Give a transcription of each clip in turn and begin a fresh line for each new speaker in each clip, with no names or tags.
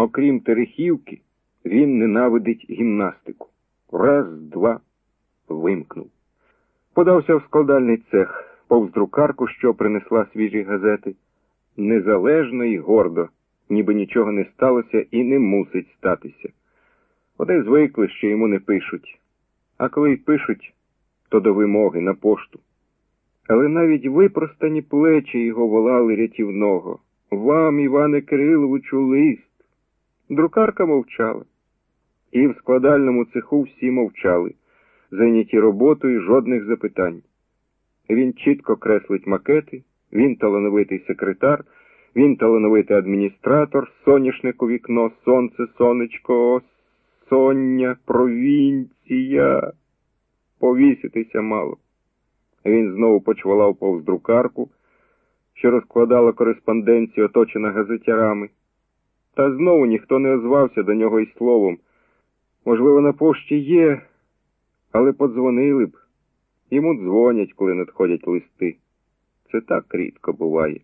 Окрім Терехівки, він ненавидить гімнастику. Раз, два, вимкнув. Подався в складальний цех, повз друкарку, що принесла свіжі газети, незалежно і гордо, ніби нічого не сталося і не мусить статися. Вони звикли, що йому не пишуть, а коли й пишуть, то до вимоги на пошту. Але навіть випростані плечі його волали рятівного. Вам, Іване Кириловичу, лист. Друкарка мовчала. І в складальному цеху всі мовчали, зайняті роботою жодних запитань. Він чітко креслить макети, він талановитий секретар, він талановитий адміністратор, соняшник у вікно, сонце, сонечко, соння, провінція. Повіситися мало. Він знову почвалав повз друкарку, що розкладала кореспонденцію, оточена газетярами. Та знову ніхто не озвався до нього й словом. Можливо, на пошті є, але подзвонили б. Йому дзвонять, коли надходять листи. Це так рідко буває.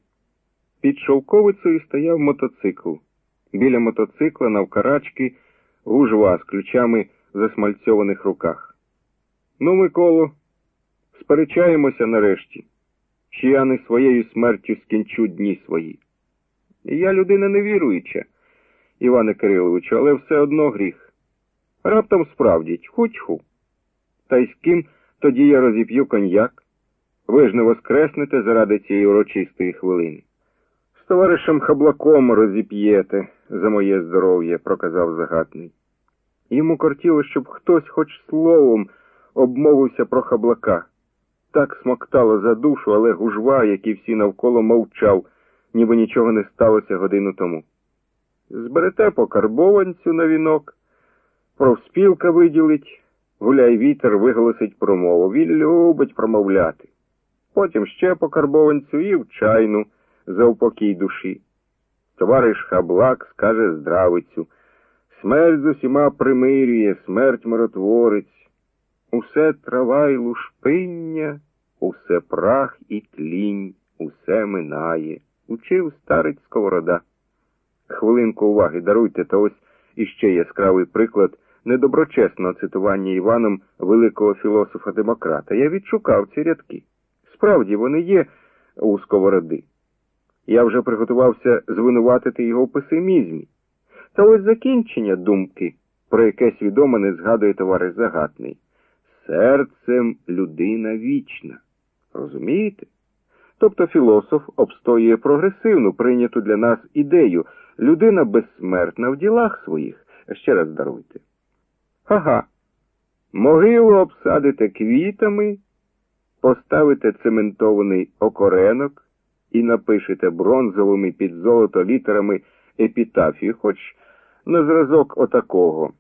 Під шовковицею стояв мотоцикл. Біля мотоцикла навкарачки гужва з ключами засмальцьованих руках. Ну, Миколо, сперечаємося нарешті, чи я не своєю смертю скінчу дні свої. Я людина невіруюча, Іване Кириловичу, але все одно гріх. Раптом справді, тьху-тьху. Та й з ким тоді я розіп'ю коньяк? Ви ж не воскреснете заради цієї урочистої хвилини. З товаришем Хаблаком розіп'єте за моє здоров'я, проказав загатний. Йому кортіло, щоб хтось хоч словом обмовився про хаблака. Так смоктало за душу, але гужва, як і всі навколо мовчав, ніби нічого не сталося годину тому. Зберете по карбованцю на вінок, профспілка виділить, гуляй вітер виголосить промову. Він любить промовляти. Потім ще по карбованцю і в чайну за упокій душі. Товариш Хаблак скаже здравицю. Смерть з усіма примирює, смерть миротворець. Усе трава й лушпиння, усе прах і тлінь, усе минає. Учив старець сковорода. Хвилинку уваги даруйте, та ось іще яскравий приклад недоброчесного цитування Іваном великого філософа-демократа. Я відшукав ці рядки. Справді, вони є у сковороди. Я вже приготувався звинуватити його в песимізмі. Та ось закінчення думки, про яке свідомо не згадує товариш Загатний. Серцем людина вічна. Розумієте? Тобто філософ обстоює прогресивну, прийняту для нас ідею. Людина безсмертна в ділах своїх. Ще раз даруйте. Ага. Могилу обсадите квітами, поставите цементований окоренок і напишете бронзовими під золото літерами епітафію, хоч на зразок отакого.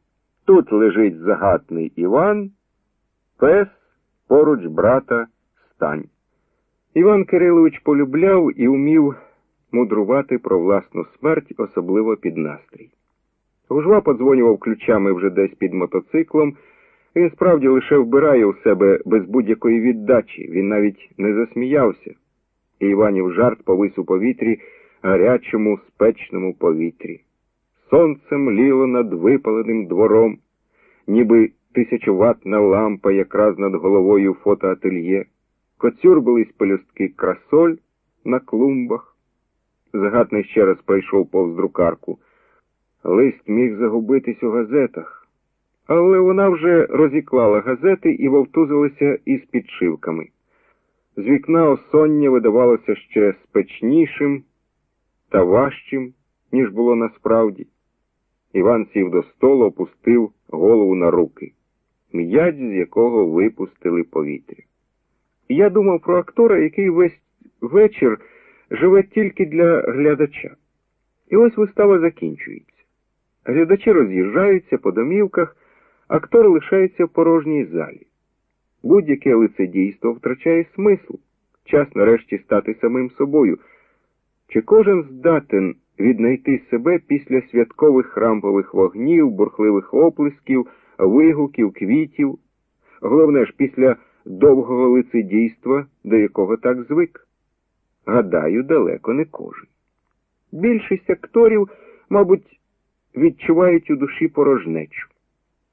Тут лежить загатний Іван, пес поруч брата стань. Іван Кирилович полюбляв і вмів мудрувати про власну смерть, особливо під настрій. Гужва подзвонював ключами вже десь під мотоциклом. Він справді лише вбирає у себе без будь-якої віддачі, він навіть не засміявся. І Іванів жарт повис у повітрі, гарячому, спечному повітрі. Сонцем ліло над випаленим двором, ніби тисячоватна лампа якраз над головою фотоательє. Коцюрбились пелюстки красоль на клумбах. Загатний ще раз пройшов повз друкарку. Лист міг загубитись у газетах, але вона вже розіклала газети і вовтузилася із підшивками. З вікна осоння видавалося ще спечнішим та важчим, ніж було насправді. Іван сів до столу, опустив голову на руки, м'яч з якого випустили повітря. Я думав про актора, який весь вечір живе тільки для глядача. І ось вистава закінчується. Глядачі роз'їжджаються по домівках, актор лишається в порожній залі. Будь-яке лицедійство втрачає смисл, час нарешті стати самим собою. Чи кожен здатен віднайти себе після святкових хрампових вогнів, бурхливих оплесків, вигуків, квітів, головне ж після довгого лицедійства, до якого так звик? Гадаю, далеко не кожен. Більшість акторів, мабуть, відчувають у душі порожнечу.